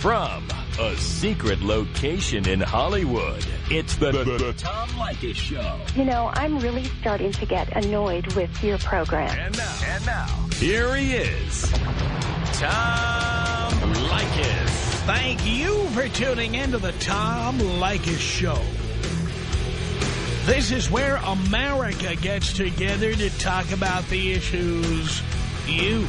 from a secret location in Hollywood. It's the, the, the Tom Leykis Show. You know, I'm really starting to get annoyed with your program. And now, and now, here he is, Tom Leykis. Thank you for tuning in to the Tom Leykis Show. This is where America gets together to talk about the issues you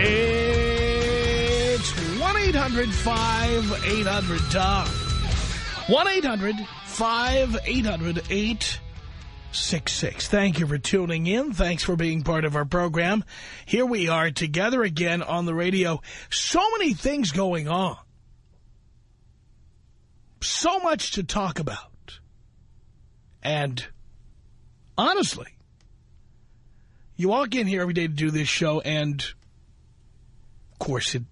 It's 1-800-5800-TOM. 1-800-5800-866. Thank you for tuning in. Thanks for being part of our program. Here we are together again on the radio. So many things going on. So much to talk about. And honestly, you walk in here every day to do this show and of course, it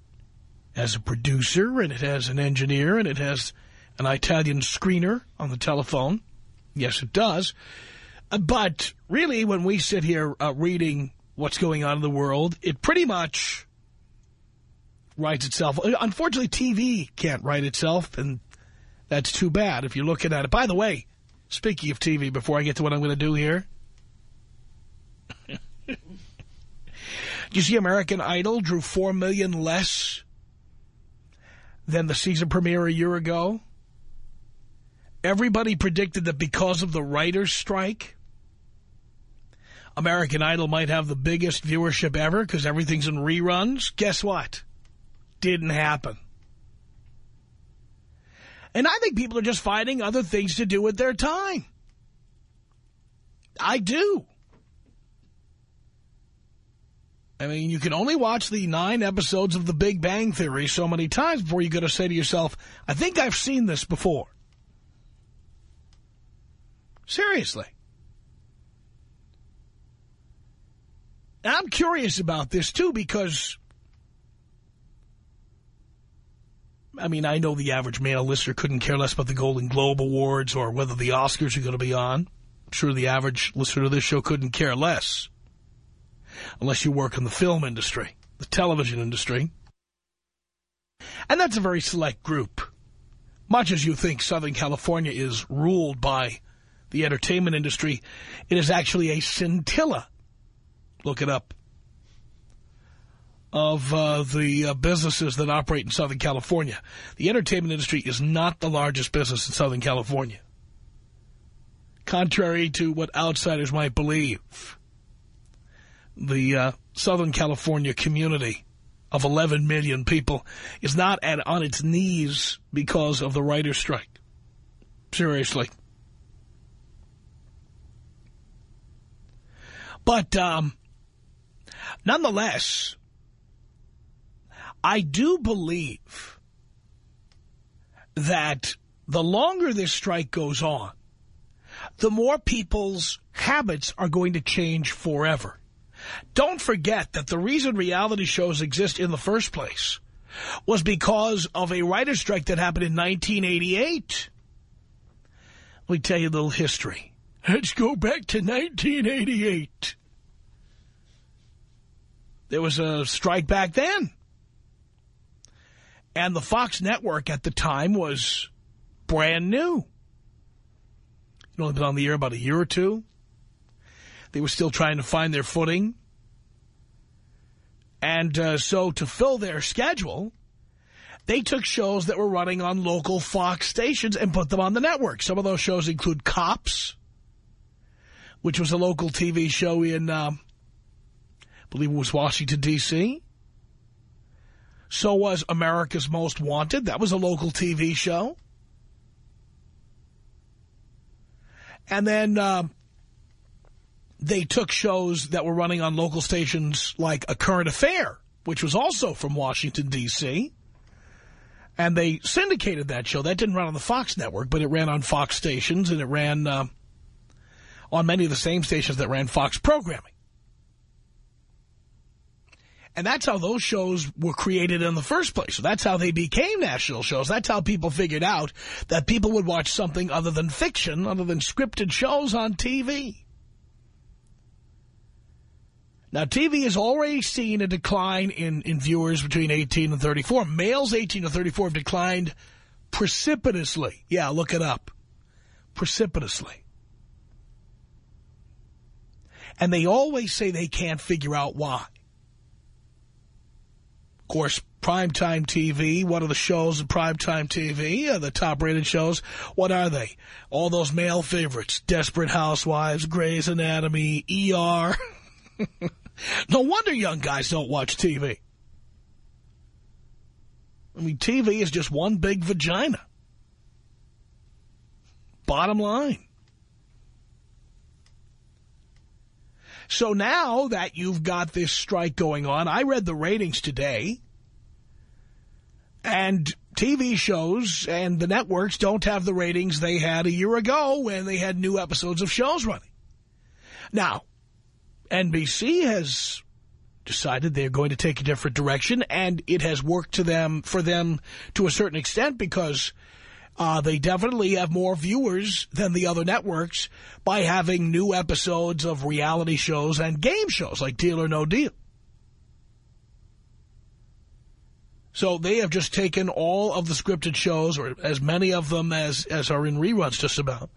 has a producer, and it has an engineer, and it has an Italian screener on the telephone. Yes, it does. Uh, but really, when we sit here uh, reading what's going on in the world, it pretty much writes itself. Uh, unfortunately, TV can't write itself, and that's too bad if you're looking at it. By the way, speaking of TV, before I get to what I'm going to do here... you see American Idol drew four million less than the season premiere a year ago? Everybody predicted that because of the writer's strike, American Idol might have the biggest viewership ever because everything's in reruns. Guess what? Didn't happen. And I think people are just finding other things to do with their time. I do. I mean, you can only watch the nine episodes of The Big Bang Theory so many times before you got to say to yourself, I think I've seen this before. Seriously. I'm curious about this, too, because, I mean, I know the average male listener couldn't care less about the Golden Globe Awards or whether the Oscars are going to be on. I'm sure the average listener to this show couldn't care less unless you work in the film industry, the television industry. And that's a very select group. Much as you think Southern California is ruled by the entertainment industry, it is actually a scintilla. Look it up. Of uh, the uh, businesses that operate in Southern California. The entertainment industry is not the largest business in Southern California. Contrary to what outsiders might believe the uh, Southern California community of 11 million people is not at, on its knees because of the writer's strike. Seriously. But um, nonetheless, I do believe that the longer this strike goes on, the more people's habits are going to change forever. Don't forget that the reason reality shows exist in the first place was because of a writer's strike that happened in 1988. Let me tell you a little history. Let's go back to 1988. There was a strike back then. And the Fox network at the time was brand new. It only been on the air about a year or two. They were still trying to find their footing. And uh, so to fill their schedule, they took shows that were running on local Fox stations and put them on the network. Some of those shows include Cops, which was a local TV show in, um, I believe it was Washington, D.C. So was America's Most Wanted. That was a local TV show. And then... Um, they took shows that were running on local stations like A Current Affair, which was also from Washington, D.C., and they syndicated that show. That didn't run on the Fox network, but it ran on Fox stations, and it ran uh, on many of the same stations that ran Fox programming. And that's how those shows were created in the first place. So that's how they became national shows. That's how people figured out that people would watch something other than fiction, other than scripted shows on TV. Now, TV has already seen a decline in, in viewers between 18 and 34. Males 18 to 34 have declined precipitously. Yeah, look it up. Precipitously. And they always say they can't figure out why. Of course, primetime TV, what are the shows in primetime TV? The top-rated shows, what are they? All those male favorites, Desperate Housewives, Grey's Anatomy, ER... No wonder young guys don't watch TV. I mean, TV is just one big vagina. Bottom line. So now that you've got this strike going on, I read the ratings today, and TV shows and the networks don't have the ratings they had a year ago when they had new episodes of shows running. Now, NBC has decided they're going to take a different direction, and it has worked to them for them to a certain extent because uh, they definitely have more viewers than the other networks by having new episodes of reality shows and game shows like Deal or No Deal. So they have just taken all of the scripted shows, or as many of them as, as are in reruns just about,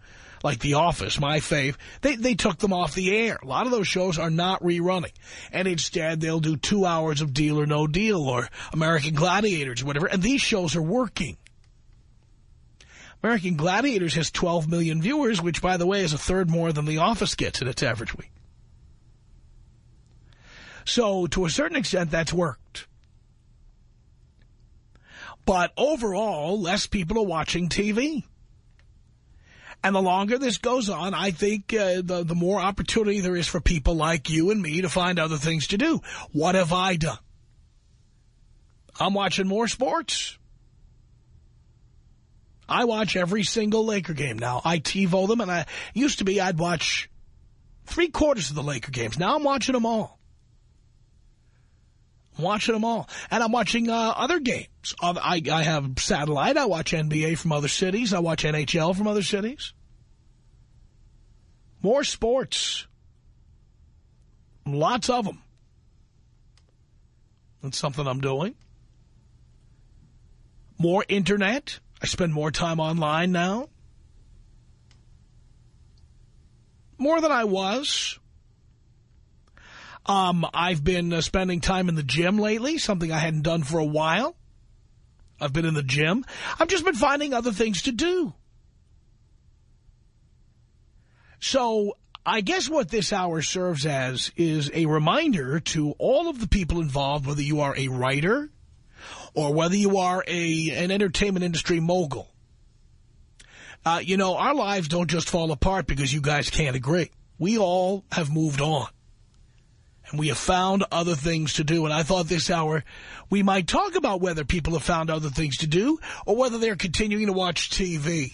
like The Office, my fave, they, they took them off the air. A lot of those shows are not rerunning. And instead, they'll do two hours of Deal or No Deal or American Gladiators or whatever. And these shows are working. American Gladiators has 12 million viewers, which, by the way, is a third more than The Office gets in its average week. So, to a certain extent, that's worked. But overall, less people are watching TV. And the longer this goes on, I think uh, the, the more opportunity there is for people like you and me to find other things to do. What have I done? I'm watching more sports. I watch every single Laker game now. I TiVo them, and I used to be I'd watch three quarters of the Laker games. Now I'm watching them all. Watching them all. And I'm watching uh, other games. I, I have satellite. I watch NBA from other cities. I watch NHL from other cities. More sports. Lots of them. That's something I'm doing. More internet. I spend more time online now. More than I was. Um, I've been uh, spending time in the gym lately, something I hadn't done for a while. I've been in the gym. I've just been finding other things to do. So I guess what this hour serves as is a reminder to all of the people involved, whether you are a writer or whether you are a an entertainment industry mogul. Uh, you know, our lives don't just fall apart because you guys can't agree. We all have moved on. And we have found other things to do. And I thought this hour we might talk about whether people have found other things to do or whether they're continuing to watch TV.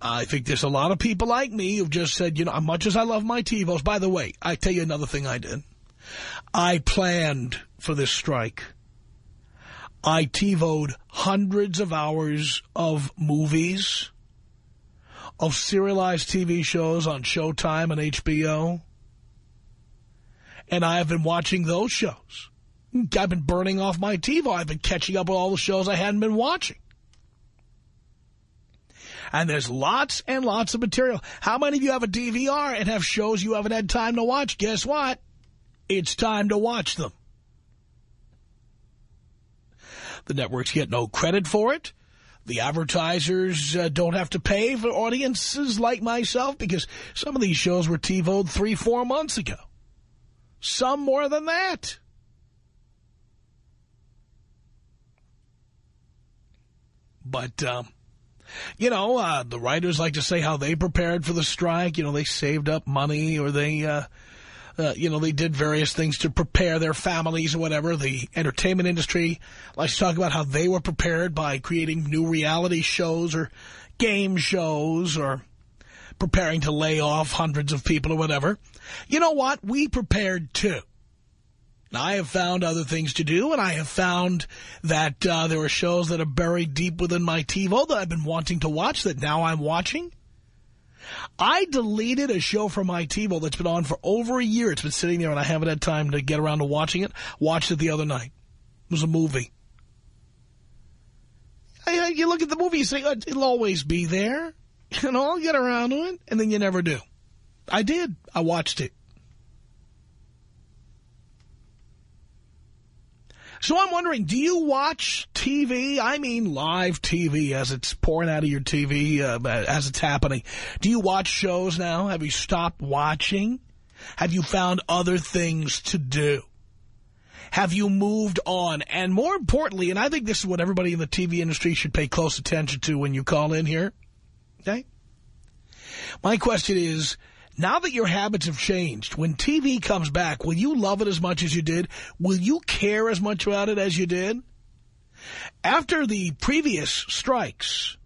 I think there's a lot of people like me who've just said, you know, as much as I love my TiVos, by the way, I tell you another thing I did. I planned for this strike. I TiVoed hundreds of hours of movies, of serialized TV shows on Showtime and HBO. And I have been watching those shows. I've been burning off my TiVo. I've been catching up with all the shows I hadn't been watching. And there's lots and lots of material. How many of you have a DVR and have shows you haven't had time to watch? Guess what? It's time to watch them. The networks get no credit for it. The advertisers uh, don't have to pay for audiences like myself because some of these shows were TiVoed three, four months ago. Some more than that. But um, You know, uh, the writers like to say how they prepared for the strike. You know, they saved up money or they, uh, uh, you know, they did various things to prepare their families or whatever. The entertainment industry likes to talk about how they were prepared by creating new reality shows or game shows or preparing to lay off hundreds of people or whatever. You know what? We prepared too. I have found other things to do, and I have found that uh, there are shows that are buried deep within my TiVo that I've been wanting to watch that now I'm watching. I deleted a show from my TiVo that's been on for over a year. It's been sitting there, and I haven't had time to get around to watching it. Watched it the other night. It was a movie. I, you look at the movie, you say, oh, it'll always be there. Know, I'll get around to it, and then you never do. I did. I watched it. So I'm wondering, do you watch TV? I mean live TV as it's pouring out of your TV, uh, as it's happening. Do you watch shows now? Have you stopped watching? Have you found other things to do? Have you moved on? And more importantly, and I think this is what everybody in the TV industry should pay close attention to when you call in here, okay? My question is, now that your habits have changed, when TV comes back, will you love it as much as you did? Will you care as much about it as you did? After the previous strikes,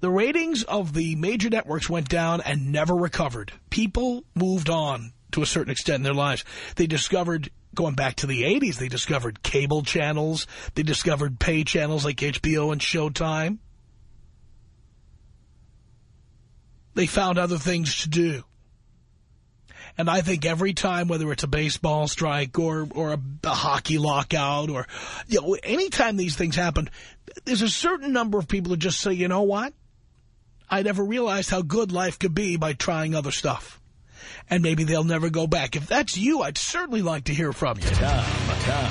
the ratings of the major networks went down and never recovered. People moved on to a certain extent in their lives. They discovered, going back to the 80s, they discovered cable channels. They discovered pay channels like HBO and Showtime. They found other things to do. And I think every time, whether it's a baseball strike or or a, a hockey lockout or, you know, anytime these things happen, there's a certain number of people who just say, you know what? I never realized how good life could be by trying other stuff. And maybe they'll never go back. If that's you, I'd certainly like to hear from you. Tom, Tom.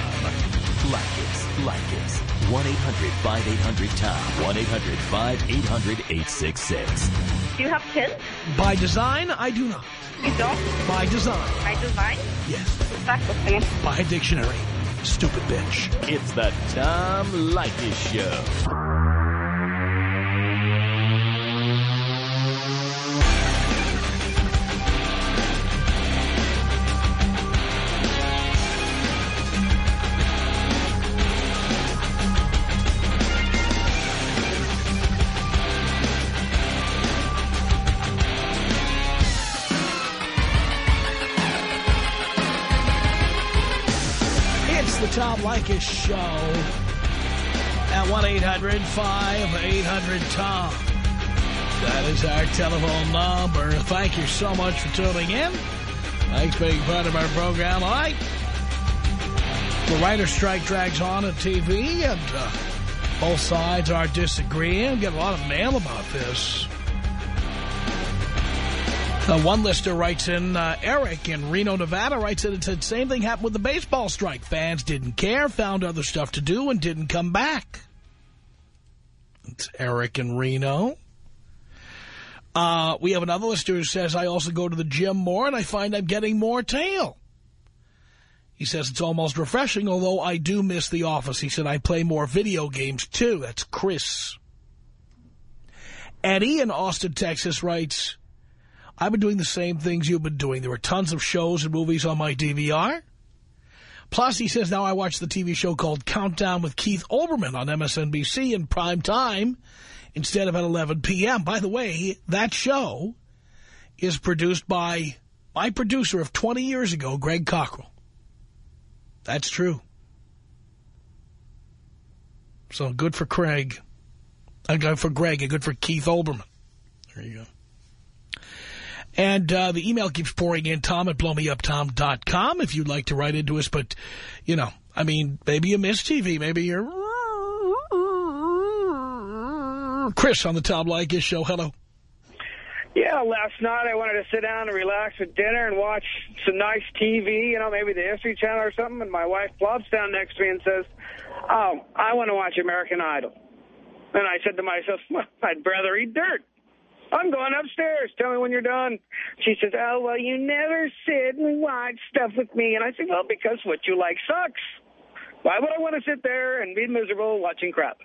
Leykis, Leykis. 1-800-5800-TOM. 1-800-5800-866. Do you have kids? By design, I do not. You don't? By design. By design? Yes. What's that By dictionary. Stupid bitch. It's the Tom Leykis Show. Tom Leykis Show at 1-800-5800-TOM. That is our telephone number. Thank you so much for tuning in. Thanks for being part of our program. All right. The writer strike drags on at TV, and uh, both sides are disagreeing. We Get a lot of mail about this. Uh, one listener writes in, uh, Eric in Reno, Nevada writes in and said, same thing happened with the baseball strike. Fans didn't care, found other stuff to do, and didn't come back. It's Eric in Reno. Uh, we have another listener who says, I also go to the gym more, and I find I'm getting more tail. He says it's almost refreshing, although I do miss the office. He said, I play more video games, too. That's Chris. Eddie in Austin, Texas writes... I've been doing the same things you've been doing. There were tons of shows and movies on my DVR. Plus, he says, now I watch the TV show called Countdown with Keith Olbermann on MSNBC in prime time instead of at 11 p.m. By the way, that show is produced by my producer of 20 years ago, Greg Cockrell. That's true. So good for Craig. Uh, good for Greg and good for Keith Olbermann. There you go. And uh, the email keeps pouring in, tom at blowmeuptom.com if you'd like to write into us. But, you know, I mean, maybe you miss TV. Maybe you're... Chris on the Tom Leykis show. Hello. Yeah, last night I wanted to sit down and relax with dinner and watch some nice TV, you know, maybe the History Channel or something. And my wife plops down next to me and says, oh, I want to watch American Idol. And I said to myself, well, I'd rather eat dirt. I'm going upstairs. Tell me when you're done. She says, oh, well, you never sit and watch stuff with me. And I said, well, because what you like sucks. Why would I want to sit there and be miserable watching crap?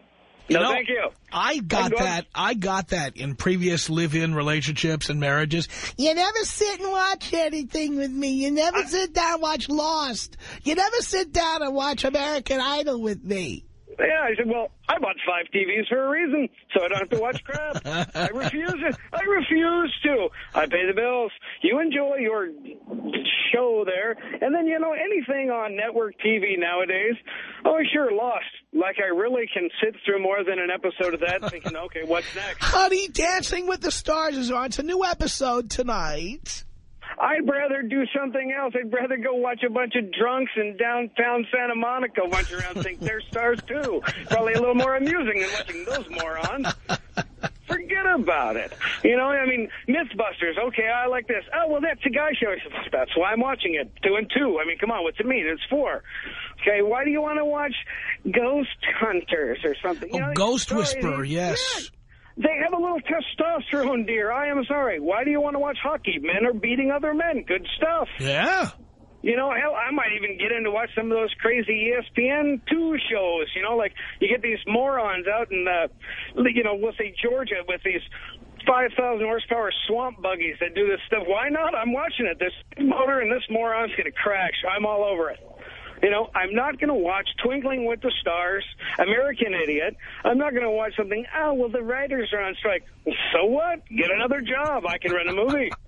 No, know, thank you. I got that. I got that in previous live-in relationships and marriages. You never sit and watch anything with me. You never sit down and watch Lost. You never sit down and watch American Idol with me. Yeah, I said, well, I bought five TVs for a reason, so I don't have to watch crap. I refuse it. I refuse to. I pay the bills. You enjoy your show there, and then, you know, anything on network TV nowadays, oh, sure, Lost. Like, I really can sit through more than an episode of that thinking, okay, what's next? Honey, Dancing with the Stars is on. It's a new episode tonight. I'd rather do something else. I'd rather go watch a bunch of drunks in downtown Santa Monica bunch around think they're stars, too. Probably a little more amusing than watching those morons. Forget about it. You know, I mean, Mythbusters, okay, I like this. Oh, well, that's a guy show. That's why I'm watching it. Two and two. I mean, come on, what's it mean? It's four. Okay, why do you want to watch Ghost Hunters or something? You Oh, know, Ghost Whisperer, yes. They have a little testosterone, dear. I am sorry. Why do you want to watch hockey? Men are beating other men. Good stuff. Yeah. You know, hell, I might even get in to watch some of those crazy E ESPN 2 shows. You know, like you get these morons out in, uh, you know, we'll say Georgia with these 5,000 horsepower swamp buggies that do this stuff. Why not? I'm watching it. This motor and this moron's going to crash. I'm all over it. You know, I'm not going to watch Twinkling with the Stars, American Idiot. I'm not going to watch something, oh, well, the writers are on strike. Well, so what? Get another job. I can run a movie.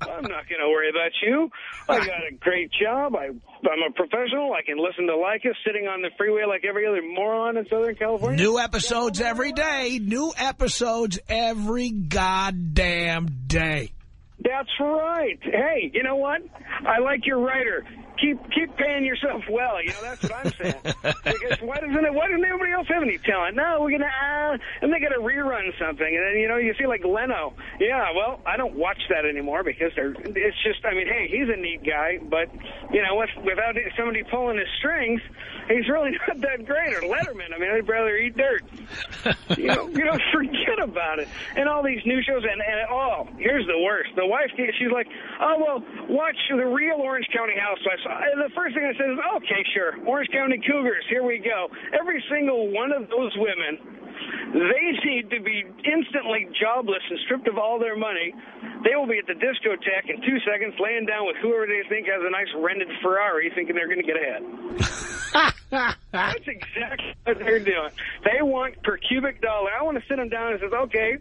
I'm not going to worry about you. I got a great job. I, I'm a professional. I can listen to Leykis sitting on the freeway like every other moron in Southern California. New episodes every day. New episodes every goddamn day. That's right. Hey, you know what? I like your writer. Keep keep paying yourself well. You know that's what I'm saying. because why doesn't it? Why doesn't everybody else have any talent? No, we're gonna uh, and they gotta rerun something, and then you know you see like Leno. Yeah, well, I don't watch that anymore because they're. It's just. I mean, hey, he's a neat guy, but you know, with, without somebody pulling his strings, he's really not that great. Or Letterman. I mean, I'd rather eat dirt. you know, you know, forget about it. And all these new shows, and, and oh, here's the worst. The wife, she's like, oh, well, watch the real Orange County Housewives. And the first thing I said is, okay, sure, Orange County Cougars, here we go. Every single one of those women, they need to be instantly jobless and stripped of all their money. They will be at the discotheque in two seconds laying down with whoever they think has a nice rented Ferrari thinking they're going to get ahead. That's exactly what they're doing. They want per cubic dollar. I want to sit them down and says, okay,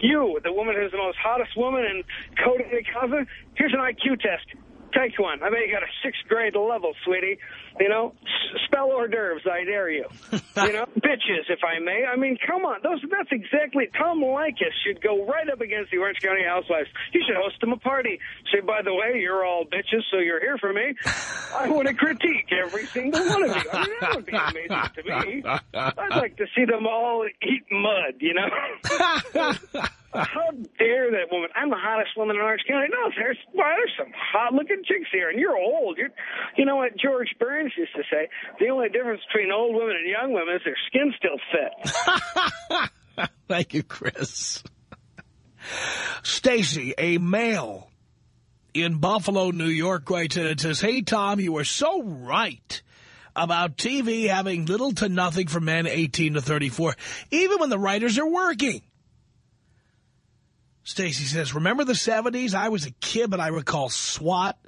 you, the woman who's the most hottest woman in Cody Casa, here's an IQ test. Take one. I bet you got a sixth grade level, sweetie. You know, S spell hors d'oeuvres, I dare you. you know, bitches, if I may. I mean, come on. Those That's exactly, Tom Leykis should go right up against the Orange County Housewives. He should host them a party. Say, by the way, you're all bitches, so you're here for me. I want to critique every single one of you. I mean, that would be amazing to me. I'd like to see them all eat mud, you know? How dare that woman? I'm the hottest woman in Orange County. No, there's well, there's some hot-looking chicks here, and you're old. You're, you know what George Burns used to say? The only difference between old women and young women is their skin still fit. Thank you, Chris. Stacy, a male in Buffalo, New York, writes in and says, Hey, Tom, you were so right about TV having little to nothing for men 18 to 34, even when the writers are working. Stacy says, remember the 70s? I was a kid, but I recall SWAT,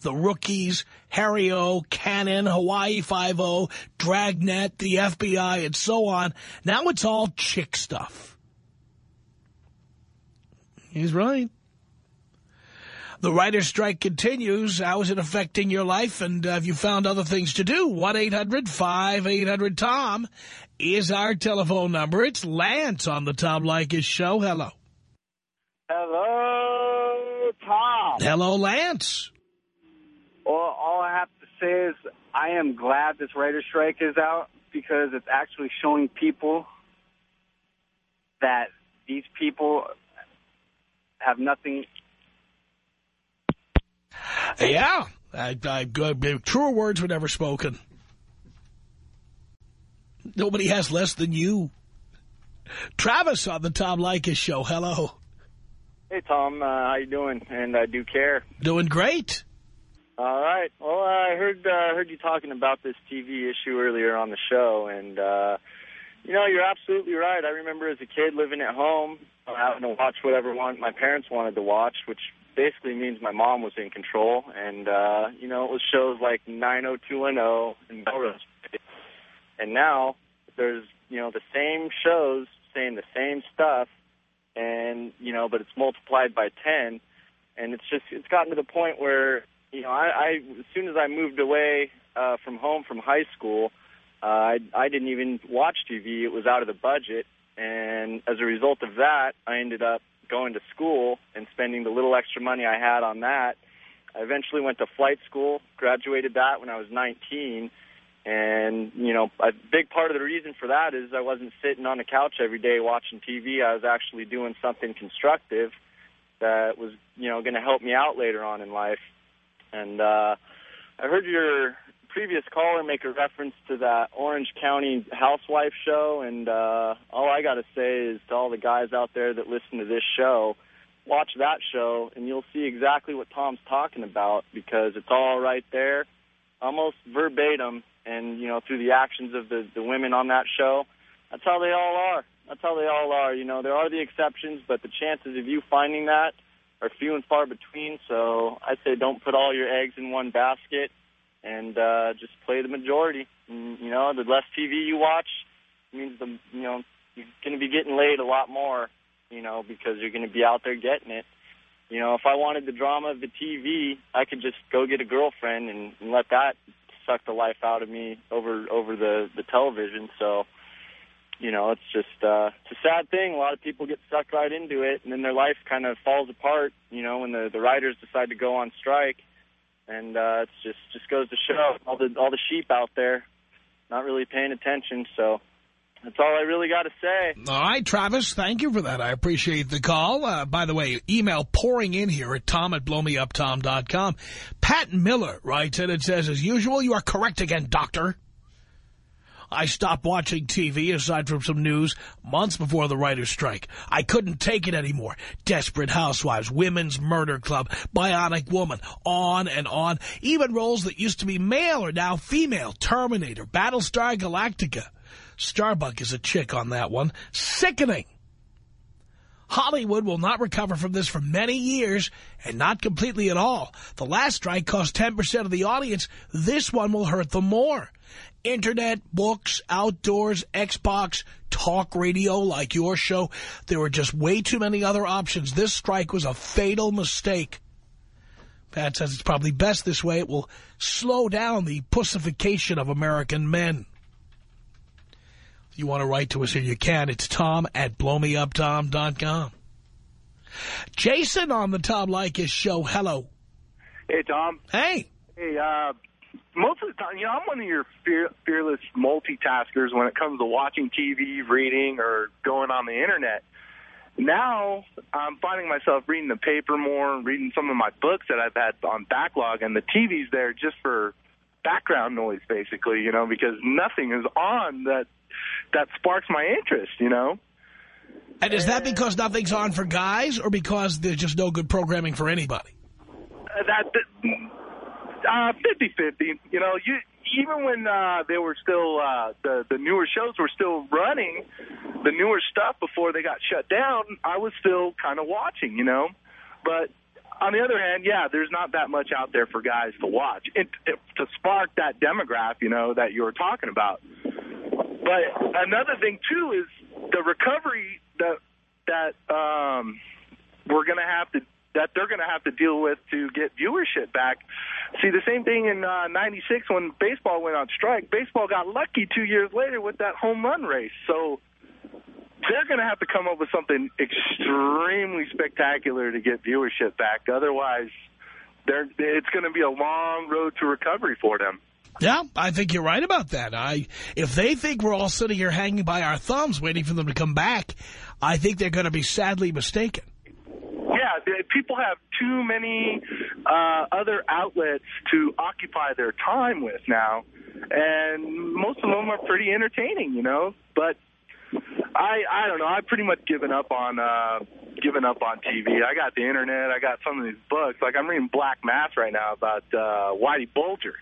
The Rookies, Harry O, Cannon, Hawaii Five-O, Dragnet, the FBI, and so on. Now it's all chick stuff. He's right. The writer's strike continues. How is it affecting your life? And have you found other things to do? 1-800-5800-TOM is our telephone number. It's Lance on the Tom Leykis show. Hello. Hello, Tom. Hello, Lance. Well, all I have to say is I am glad this writer strike is out because it's actually showing people that these people have nothing. Yeah. I, I, uh, truer words were never spoken. Nobody has less than you. Travis on the Tom Leykis show. Hello. Hey, Tom, uh, how you doing? And I do care. Doing great. All right. Well, I heard uh, heard you talking about this TV issue earlier on the show, and uh, You know, you're absolutely right. I remember as a kid living at home, having to watch whatever one my parents wanted to watch, which basically means my mom was in control. And, uh, you know, it was shows like 90210 and Melrose. And now there's, you know, the same shows saying the same stuff, and, you know, but it's multiplied by 10. And it's just, it's gotten to the point where, you know, I, I as soon as I moved away uh, from home from high school, uh, I, I didn't even watch TV. It was out of the budget. And as a result of that, I ended up going to school and spending the little extra money I had on that. I eventually went to flight school, graduated that when I was 19. And, you know, a big part of the reason for that is I wasn't sitting on the couch every day watching TV. I was actually doing something constructive that was, you know, going to help me out later on in life. And uh, I heard your previous caller make a reference to that Orange County housewife show, and uh, all I got to say is to all the guys out there that listen to this show, watch that show, and you'll see exactly what Tom's talking about because it's all right there, almost verbatim, and you know through the actions of the the women on that show, that's how they all are. That's how they all are. You know, there are the exceptions, but the chances of you finding that are few and far between. So I say don't put all your eggs in one basket and uh, just play the majority. And, you know, the less TV you watch means the you know you're going to be getting laid a lot more. You know, because you're going to be out there getting it. You know, if I wanted the drama of the TV, I could just go get a girlfriend and, and let that suck the life out of me over over the the television. So, you know, it's just uh, it's a sad thing. A lot of people get sucked right into it, and then their life kind of falls apart. You know, when the the writers decide to go on strike and uh, it's just just goes to show all the all the sheep out there not really paying attention. So that's all I really got to say. All right, Travis, thank you for that. I appreciate the call. Uh, by the way, email pouring in here at tom at blowmeuptom.com. Pat Miller writes in and says, as usual, you are correct again, doctor. I stopped watching TV, aside from some news, months before the writer's strike. I couldn't take it anymore. Desperate Housewives, Women's Murder Club, Bionic Woman, on and on. Even roles that used to be male are now female. Terminator, Battlestar Galactica. Starbuck is a chick on that one. Sickening. Hollywood will not recover from this for many years, and not completely at all. The last strike cost 10% of the audience. This one will hurt them more. Internet, books, outdoors, Xbox, talk radio like your show. There were just way too many other options. This strike was a fatal mistake. Pat says it's probably best this way. It will slow down the pussification of American men. You want to write to us here, you can. It's tom at blowmeuptom.com. Jason on the Tom Leykis show. Hello. Hey, Tom. Hey. Hey, uh, most of the time, you know, I'm one of your fear, fearless multitaskers when it comes to watching TV, reading, or going on the Internet. Now, I'm finding myself reading the paper more, reading some of my books that I've had on backlog, and the TV's there just for background noise, basically, you know, because nothing is on that that sparks my interest, you know. And is that because nothing's on for guys, or because there's just no good programming for anybody? Uh, that, uh, 50-50. You know, you even when uh, they were still uh, the the newer shows were still running, the newer stuff before they got shut down, I was still kind of watching. You know, but on the other hand, yeah, there's not that much out there for guys to watch it, it, to spark that demographic, you know, that you were talking about. But another thing too is the recovery that that um, we're going to have to that they're going to have to deal with to get viewership back. See, the same thing in uh, 96 when baseball went on strike. Baseball got lucky two years later with that home run race. So they're going to have to come up with something extremely spectacular to get viewership back. Otherwise, they're, it's going to be a long road to recovery for them. Yeah, I think you're right about that. I If they think we're all sitting here hanging by our thumbs waiting for them to come back, I think they're going to be sadly mistaken Yeah, people have too many uh, other outlets to occupy their time with now, and most of them are pretty entertaining, you know. But I I don't know. I've pretty much given up on uh, given up on TV. I got the internet. I got some of these books. Like I'm reading Black Mass right now about uh, Whitey Bulger,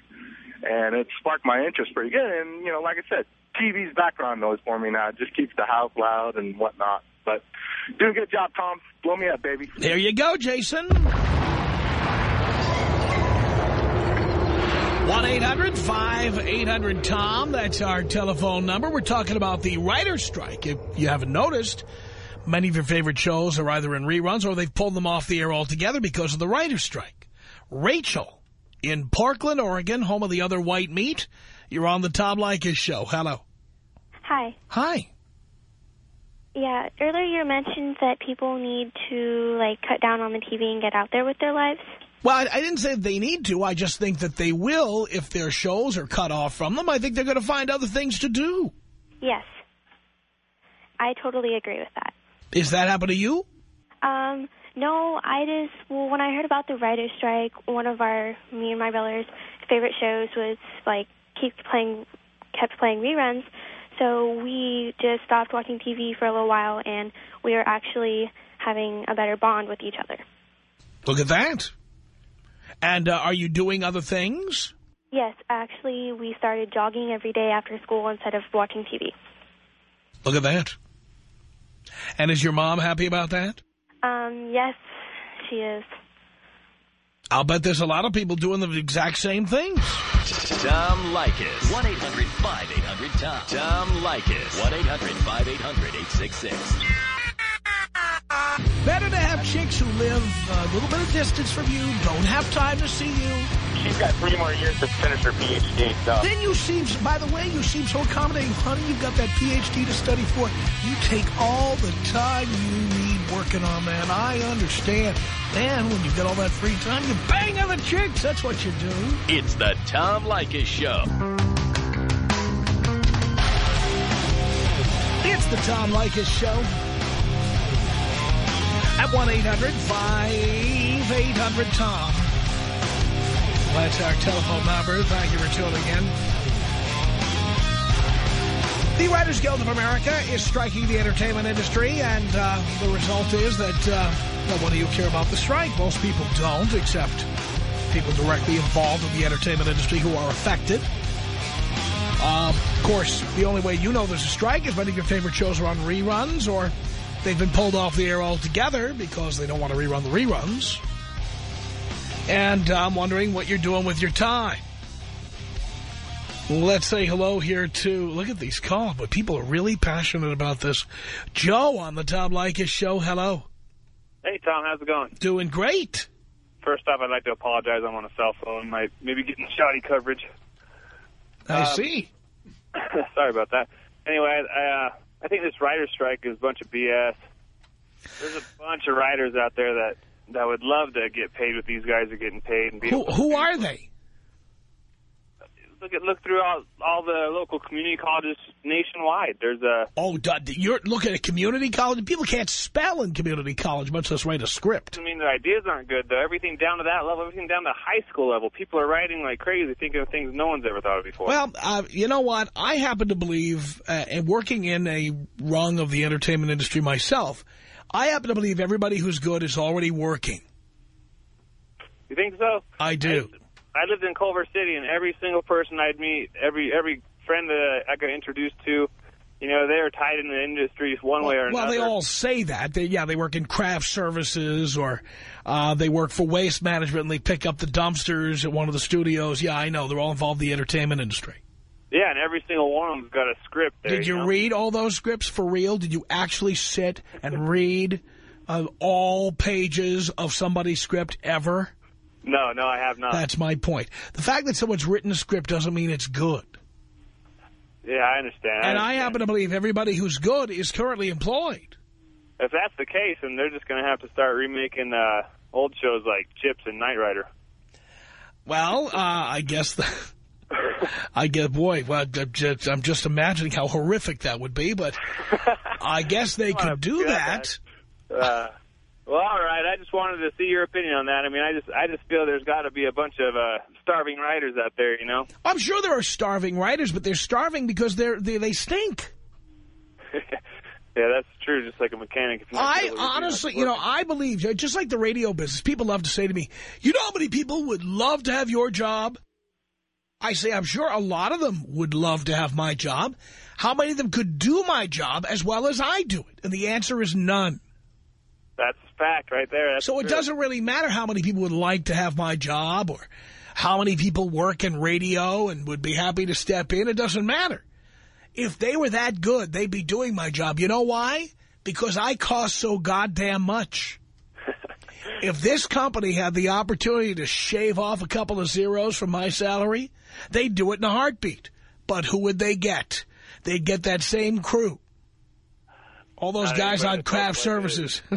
and it sparked my interest pretty good. And you know, like I said, TV's background noise for me now. It just keeps the house loud and whatnot. But do a good job, Tom. Blow me up, baby. There you go, Jason. 1-800-5800-TOM. That's our telephone number. We're talking about the writer's strike. If you haven't noticed, many of your favorite shows are either in reruns or they've pulled them off the air altogether because of the writer's strike. Rachel in Parkland, Oregon, home of the other white meat. You're on the Tom Leykis show. Hello. Hi. Hi. Yeah, earlier you mentioned that people need to, like, cut down on the TV and get out there with their lives. Well, I, I didn't say they need to. I just think that they will if their shows are cut off from them. I think they're going to find other things to do. Yes. I totally agree with that. Is that happen to you? Um, no, I just, well, when I heard about the writer's strike, one of our, me and my brother's favorite shows was, like, keep playing, kept playing reruns. So we just stopped watching TV for a little while, and we are actually having a better bond with each other. Look at that. And uh, are you doing other things? Yes, actually, we started jogging every day after school instead of watching TV. Look at that. And is your mom happy about that? Um, yes, she is. I'll bet there's a lot of people doing the exact same things. Tom Leykis. 1-800-5800-TOM. Tom Leykis. 1-800-5800-866. Better to have chicks who live a little bit of distance from you, don't have time to see you. She's got three more years to finish her PhD. So. Then you seem, by the way, you seem so accommodating. Honey, you've got that PhD to study for. You take all the time you need working on that. I understand. Then when you get all that free time, you bang on the chicks. That's what you do. It's the Tom Leykis Show. It's the Tom Leykis Show. At 1-800-5800-TOM. That's our telephone number. Thank you for tuning in. The Writers Guild of America is striking the entertainment industry, and uh, the result is that, uh, well, what do you care about the strike? Most people don't, except people directly involved in the entertainment industry who are affected. Uh, of course, the only way you know there's a strike is of your favorite shows are on reruns or they've been pulled off the air altogether because they don't want to rerun the reruns. And I'm wondering what you're doing with your time. Let's say hello here to, look at these calls, but people are really passionate about this. Joe on the Tom Leykis show, hello. Hey, Tom, how's it going? Doing great. First off, I'd like to apologize. I'm on a cell phone. Might maybe getting shoddy coverage. I Um, see. Sorry about that. Anyway, I, uh, I think this writer's strike is a bunch of BS. There's a bunch of writers out there that, that would love to get paid what these guys are getting paid. And be Who, who are they? Look at look through all all the local community colleges nationwide. There's a Oh, you're looking at community college. People can't spell in community college, much less write a script. I mean, the ideas aren't good though. Everything down to that level, everything down to high school level. People are writing like crazy, thinking of things no one's ever thought of before. Well, uh, you know what? I happen to believe, uh, and working in a rung of the entertainment industry myself, I happen to believe everybody who's good is already working. you think so? I do. I lived in Culver City, and every single person I'd meet, every every friend that I got introduced to, you know, they are tied in the industry one way or another. well, they all say that. They, yeah, they work in craft services or uh, they work for waste management and they pick up the dumpsters at one of the studios. Yeah, I know. They're all involved in the entertainment industry. yeah, and every single one of them's got a script. There, Did you know? read all those scripts for real? Did you actually sit and read uh, all pages of somebody's script ever? No, no, I have not. That's my point. The fact that someone's written a script doesn't mean it's good. yeah, I understand. And I understand. happen to believe everybody who's good is currently employed. If that's the case, then they're just going to have to start remaking uh, old shows like Chips and Knight Rider. Well, uh, I guess the, I guess, boy. Well, I'm just, I'm just imagining how horrific that would be, but I guess they could do that. Uh, well, all right. I just wanted to see your opinion on that. I mean, I just I just feel there's got to be a bunch of uh, starving writers out there, you know. I'm sure there are starving writers, but they're starving because they're they, they stink. Yeah, that's true. Just like a mechanic. I good at what you're doing, honestly, you know. I believe, just like the radio business, people love to say to me, you know how many people would love to have your job? I say I'm sure a lot of them would love to have my job. How many of them could do my job as well as I do it? And the answer is none. That's fact right there. That's so it true. doesn't really matter how many people would like to have my job or how many people work in radio and would be happy to step in. It doesn't matter. If they were that good, they'd be doing my job. You know why? Because I cost so goddamn much. if this company had the opportunity to shave off a couple of zeros from my salary, they'd do it in a heartbeat. But who would they get? They'd get that same crew. All those Not guys on craft services.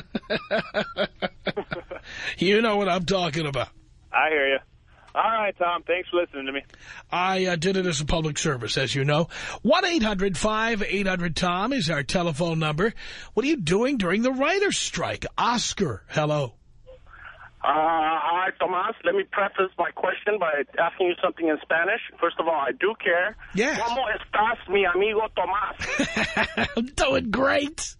you know what I'm talking about. I hear you. All right, Tom. Thanks for listening to me. I uh, did it as a public service, as you know. 1-800-5800-TOM is our telephone number. What are you doing during the writer's strike? Oscar, hello. Uh, hi, Tomas. Let me preface my question by asking you something in Spanish. First of all, I do care. Yes. ¿Cómo estás, mi amigo Tomas? I'm doing great.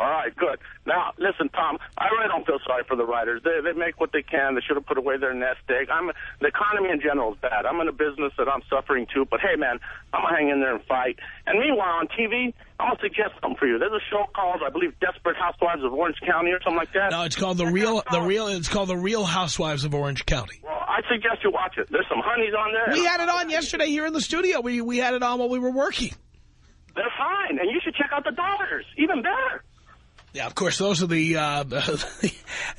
All right, good. Now, listen, Tom, I really don't feel sorry for the writers. They, they make what they can. They should have put away their nest egg. I'm, the economy in general is bad. I'm in a business that I'm suffering too, but hey, man, I'm going to hang in there and fight. And meanwhile, on TV, I'm going to suggest something for you. There's a show called, I believe, Desperate Housewives of Orange County or something like that. No, it's called the real, the real, it's called the Real Housewives of Orange County. Well, I suggest you watch it. There's some honeys on there. We had it on yesterday here in the studio. We, we had it on while we were working. They're fine, and you should check out the daughters. Even better. Yeah, of course, those are the, uh,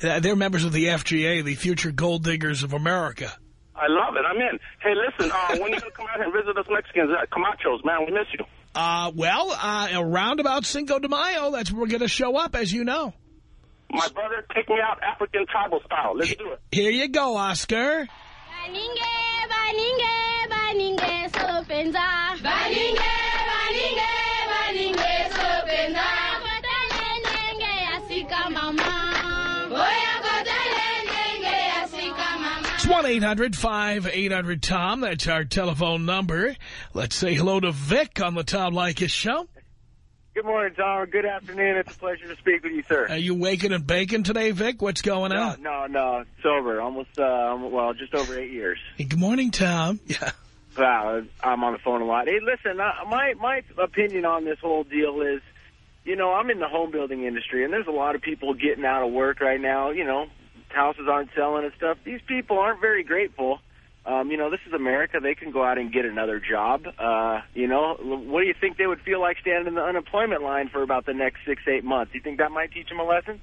they're members of the FGA, the Future Gold Diggers of America. I love it. I'm in. Hey, listen, uh, when are you going to come out here and visit us Mexicans at Camachos? Man, we miss you. Uh, well, uh, around about Cinco de Mayo, that's where we're going to show up, as you know. My brother, take me out African tribal style. Let's do it. Here you go, Oscar. Baninge, baninge, baninge, solo It's 1-800-5800-TOM. That's our telephone number. Let's say hello to Vic on the Tom Leykis show. Good morning, Tom. Good afternoon. It's a pleasure to speak with you, sir. Are you waking and baking today, Vic? What's going no, on? no, no. Sober. Almost, uh, well, just over eight years. Hey, good morning, Tom. Yeah. Wow, I'm on the phone a lot. Hey, listen, uh, my, my opinion on this whole deal is, you know, I'm in the home building industry, and there's a lot of people getting out of work right now. You know, houses aren't selling and stuff. These people aren't very grateful. Um, you know, this is America. They can go out and get another job. Uh, you know, what do you think they would feel like standing in the unemployment line for about the next six, eight months? You think that might teach them a lesson?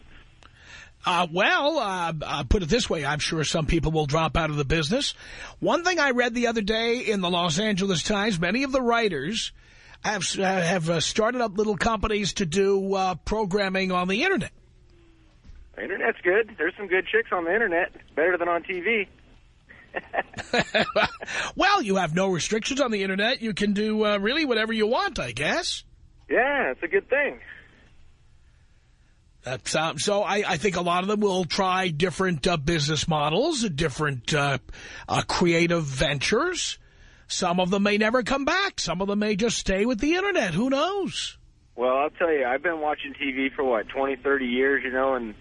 Uh, well, uh, uh, put it this way, I'm sure some people will drop out of the business. One thing I read the other day in the Los Angeles Times, many of the writers have, have uh, started up little companies to do uh, programming on the Internet. The Internet's good. There's some good chicks on the Internet. Better than on TV. well, you have no restrictions on the Internet. You can do uh, really whatever you want, I guess. Yeah, it's a good thing. That's, um, so I, I think a lot of them will try different uh, business models, different uh, uh, creative ventures. Some of them may never come back. Some of them may just stay with the Internet. Who knows? Well, I'll tell you, I've been watching TV for, what, 20, 30 years, you know, and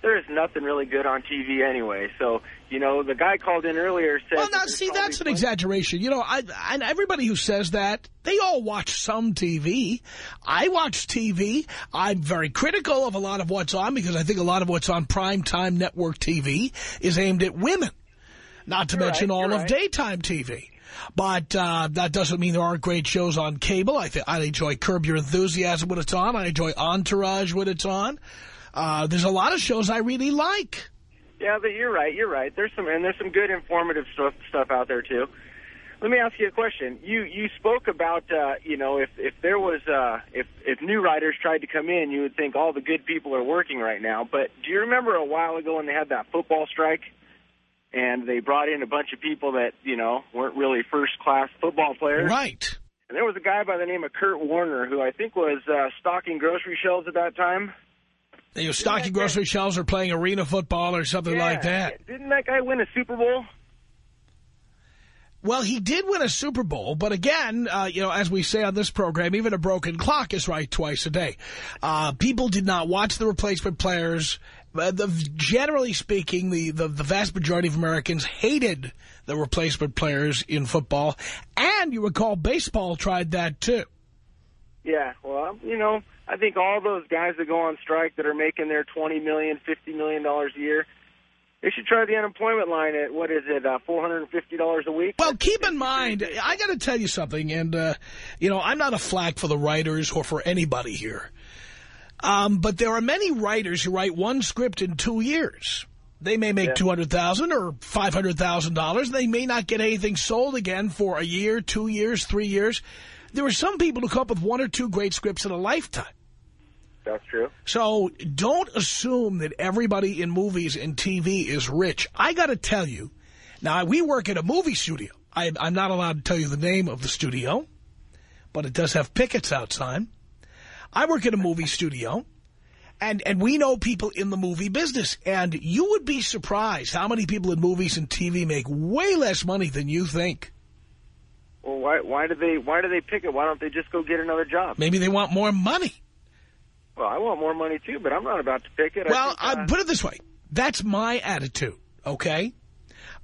there is nothing really good on TV anyway. So, you know, the guy called in earlier said... Well, now, see, that's an exaggeration. You know, I, and everybody who says that, they all watch some TV. I watch TV. I'm very critical of a lot of what's on because I think a lot of what's on primetime network TV is aimed at women. Not to You're mention right, all of right. daytime TV. But uh, that doesn't mean there aren't great shows on cable. I, th I enjoy Curb Your Enthusiasm when it's on. I enjoy Entourage when it's on. Uh, there's a lot of shows I really like. Yeah, but you're right. You're right. There's some and there's some good informative stuff stuff out there too. Let me ask you a question. You you spoke about uh, you know if if there was uh, if if new writers tried to come in, you would think all the good people are working right now. But do you remember a while ago when they had that football strike, and they brought in a bunch of people that you know weren't really first class football players? Right. And there was a guy by the name of Kurt Warner who I think was uh, stocking grocery shelves at that time. You know, stocking grocery shelves or playing arena football or something Yeah. like that. Didn't that guy win a Super Bowl? Well, he did win a Super Bowl, but again, uh, you know, as we say on this program, even a broken clock is right twice a day. Uh, people did not watch the replacement players uh, the, generally speaking, the, the, the vast majority of Americans hated the replacement players in football. And you recall baseball tried that too. Yeah, well, you know, I think all those guys that go on strike that are making their $20 million, $50 million a year, they should try the unemployment line at, what is it, uh, $450 a week? Well, keep in mind, I got to tell you something, and, uh, you know, I'm not a flack for the writers or for anybody here. Um, but there are many writers who write one script in two years. They may make yeah. 200,000 or $500,000. They may not get anything sold again for a year, two years, three years. There are some people who come up with one or two great scripts in a lifetime. That's true. So don't assume that everybody in movies and TV is rich. I got to tell you, now we work at a movie studio. I, I'm not allowed to tell you the name of the studio, but it does have pickets outside. I work at a movie studio, and, and we know people in the movie business. And you would be surprised how many people in movies and TV make way less money than you think. Well, why, why do they why do they pick it? Why don't they just go get another job? Maybe they want more money. Well, I want more money, too, but I'm not about to pick it. Well, I, think, uh... Put it this way. That's my attitude, okay?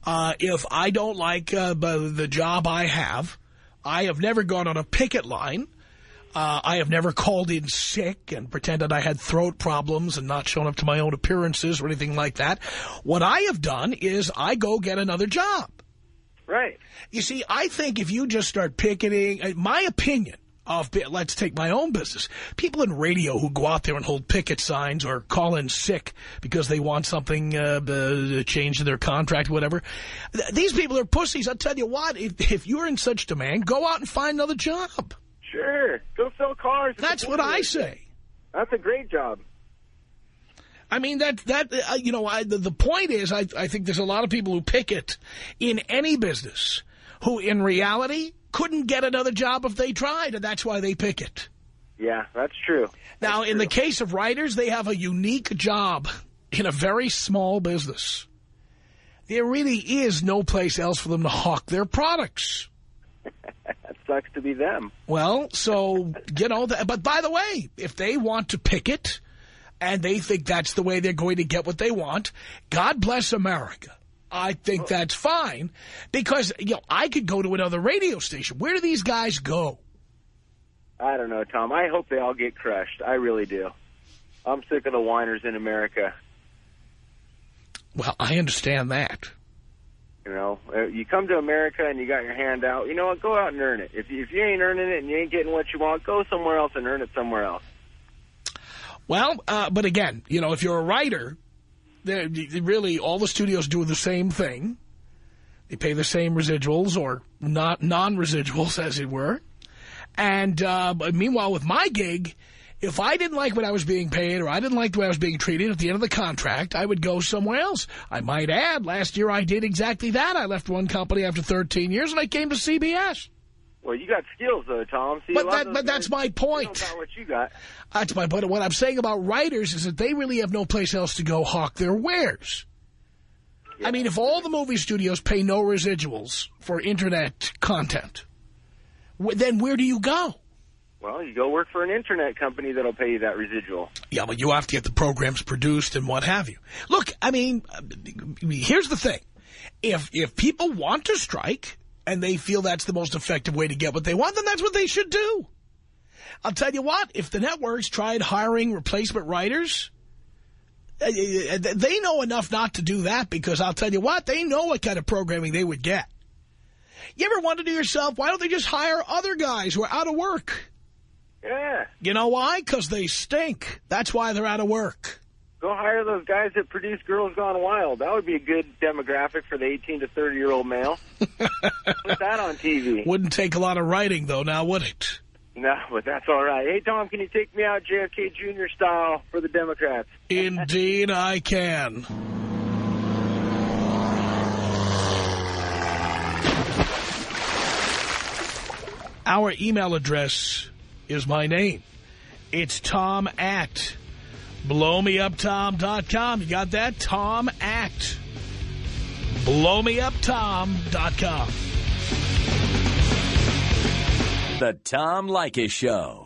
Uh, if I don't like uh, the job I have, I have never gone on a picket line. Uh, I have never called in sick and pretended I had throat problems and not shown up to my own appearances or anything like that. What I have done is I go get another job. Right. You see, I think if you just start picketing, uh, my opinion, of, let's take my own business. People in radio who go out there and hold picket signs or call in sick because they want something uh, uh, changed in their contract, whatever. These people are pussies. I'll tell you what, if, if you're in such demand, go out and find another job. Sure. Go sell cars. That's what I say. That's a great job. I mean, that, that uh, you know, I, the, the point is, I, I think there's a lot of people who pick it in any business who, in reality, couldn't get another job if they tried, and that's why they pick it. Yeah, that's true. Now, that's in true. the case of writers, they have a unique job in a very small business. There really is no place else for them to hawk their products. that sucks to be them. Well, so, you know, but by the way, if they want to pick it and they think that's the way they're going to get what they want, God bless America. I think that's fine because, you know, I could go to another radio station. Where do these guys go? I don't know, Tom. I hope they all get crushed. I really do. I'm sick of the whiners in America. Well, I understand that. You know, uh, you come to America and you got your hand out. You know what? Go out and earn it. If you, if you ain't earning it and you ain't getting what you want, go somewhere else and earn it somewhere else. Well, uh, but again, you know, if you're a writer really, all the studios do the same thing. They pay the same residuals or not non-residuals, as it were. And uh, meanwhile, with my gig, if I didn't like what I was being paid or I didn't like the way I was being treated at the end of the contract, I would go somewhere else. I might add, last year I did exactly that. I left one company after 13 years and I came to CBS. Well, you got skills, though, Tom. See, but that, but that's my point. What you got. That's my point. What I'm saying about writers is that they really have no place else to go hawk their wares. Yeah. I mean, if all the movie studios pay no residuals for Internet content, then where do you go? Well, you go work for an Internet company that'll pay you that residual. Yeah, but you have to get the programs produced and what have you. Look, I mean, here's the thing. If if people want to strike and they feel that's the most effective way to get what they want, then that's what they should do. I'll tell you what, if the networks tried hiring replacement writers, eh, eh, eh, they know enough not to do that because I'll tell you what, they know what kind of programming they would get. You ever wonder to yourself, why don't they just hire other guys who are out of work? Yeah. You know why? Because they stink. That's why they're out of work. Go hire those guys that produce Girls Gone Wild. That would be a good demographic for the 18 to 30-year-old male. Put that on TV. Wouldn't take a lot of writing, though, now would it? No, but that's all right. Hey, Tom, can you take me out JFK Jr. style for the Democrats? Indeed I can. Our email address is my name. It's tom at blowmeuptom.com. You got that? Tom at blowmeuptom.com. The Tom Leykis Show.